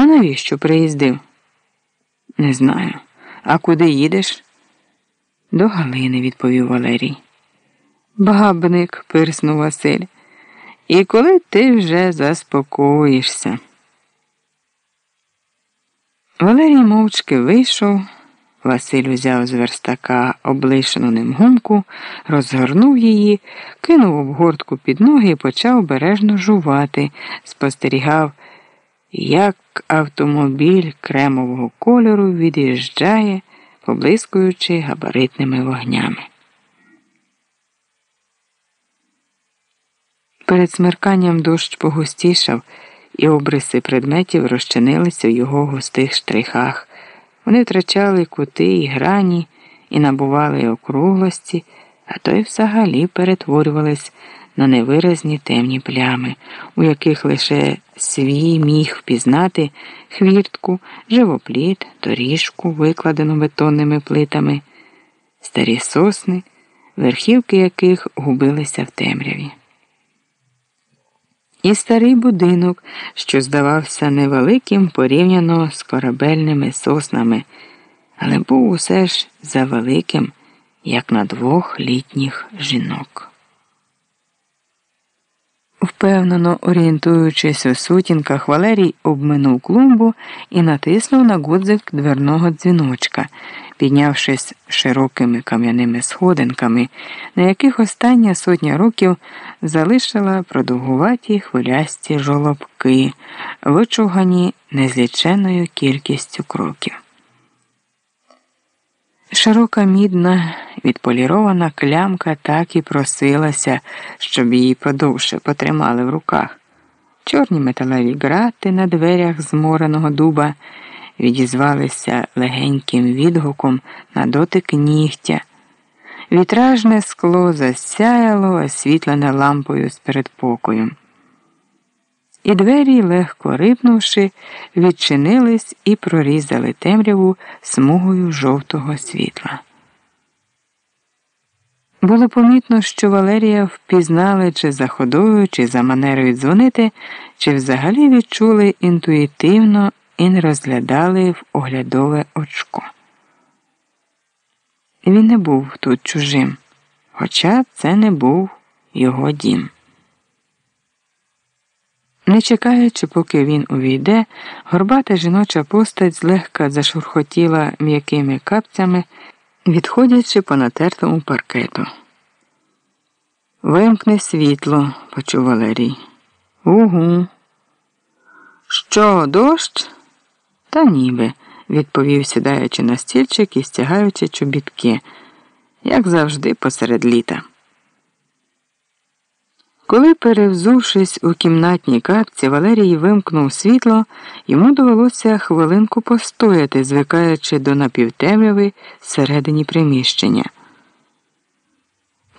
А навіщо приїздив? Не знаю. А куди їдеш? До Галини, відповів Валерій. Бабник, пирснув Василь. І коли ти вже заспокоїшся. Валерій мовчки вийшов. Василь узяв з верстака облишену ним гумку, розгорнув її, кинув обгортку під ноги і почав бережно жувати, спостерігав, як автомобіль кремового кольору від'їжджає, поблискуючи габаритними вогнями. Перед смерканням дощ погустішав, і обриси предметів розчинилися в його густих штрихах. Вони втрачали кути і грані і набували округлості, а то й взагалі перетворювались на невиразні темні плями, у яких лише свій міг впізнати хвіртку, живопліт, доріжку, викладену бетонними плитами, старі сосни, верхівки яких губилися в темряві. І старий будинок, що здавався невеликим порівняно з корабельними соснами, але був усе ж завеликим, як на двох літніх жінок. Впевнено орієнтуючись у сутінках, Валерій обминув клумбу і натиснув на гудзик дверного дзвіночка, піднявшись широкими кам'яними сходинками, на яких остання сотня років залишила продовгуваті хвилясті жолобки, вичугані незліченою кількістю кроків. Широка мідна, відполірована клямка так і просилася, щоб її подовше потримали в руках. Чорні металеві грати на дверях змореного дуба відізвалися легеньким відгуком на дотик нігтя. Вітражне скло засяяло, освітлене лампою з передпокою. І двері, легко рипнувши, відчинились і прорізали темряву смугою жовтого світла. Було помітно, що Валерія впізнали чи за ходою, чи за манерою дзвонити, чи взагалі відчули інтуїтивно і не розглядали в оглядове очко. Він не був тут чужим, хоча це не був його дім. Не чекаючи, поки він увійде, горбата жіноча постать злегка зашурхотіла м'якими капцями, відходячи по натертому паркету. Вимкни світло, почув Валерій. Угу. Що, дощ? Та ніби, відповів, сідаючи на стільчик і стягаючи чобітки, як завжди, посеред літа. Коли, перевзувшись у кімнатній капці, Валерій вимкнув світло, йому довелося хвилинку постояти, звикаючи до напівтемряви всередині приміщення.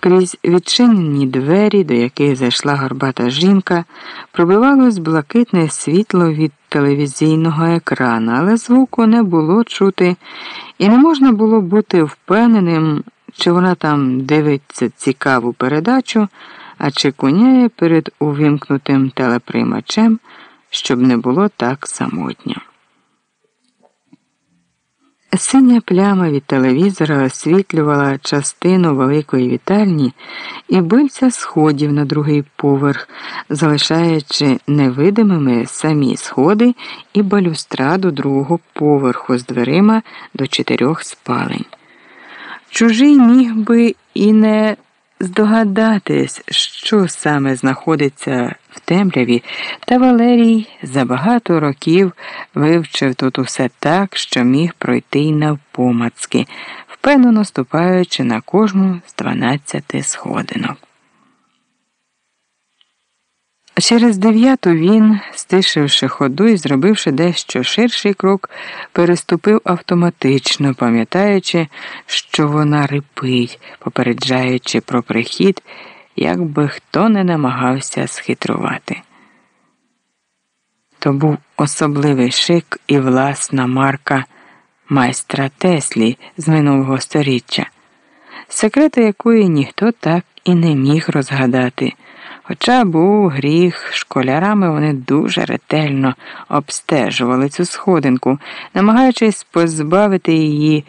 Крізь відчинені двері, до яких зайшла горбата жінка, пробивалось блакитне світло від телевізійного екрана, але звуку не було чути, і не можна було бути впевненим, чи вона там дивиться цікаву передачу а чекуняє перед увімкнутим телеприймачем, щоб не було так самотньо. Синя пляма від телевізора освітлювала частину великої вітальні і бильця сходів на другий поверх, залишаючи невидимими самі сходи і балюстраду другого поверху з дверима до чотирьох спалень. Чужий міг би і не здогадатись, що саме знаходиться в темряві, та Валерій за багато років вивчив тут усе так, що міг пройти й навпомацки, впевнено ступаючи на кожну з дванадцяти сходинок. Через дев'яту він, стишивши ходу і зробивши дещо ширший крок, переступив автоматично, пам'ятаючи, що вона рипить, попереджаючи про прихід, як би хто не намагався схитрувати. То був особливий шик і власна марка майстра Теслі з минулого сторіччя, секрети якої ніхто так і не міг розгадати Хоча був гріх, школярами вони дуже ретельно обстежували цю сходинку, намагаючись позбавити її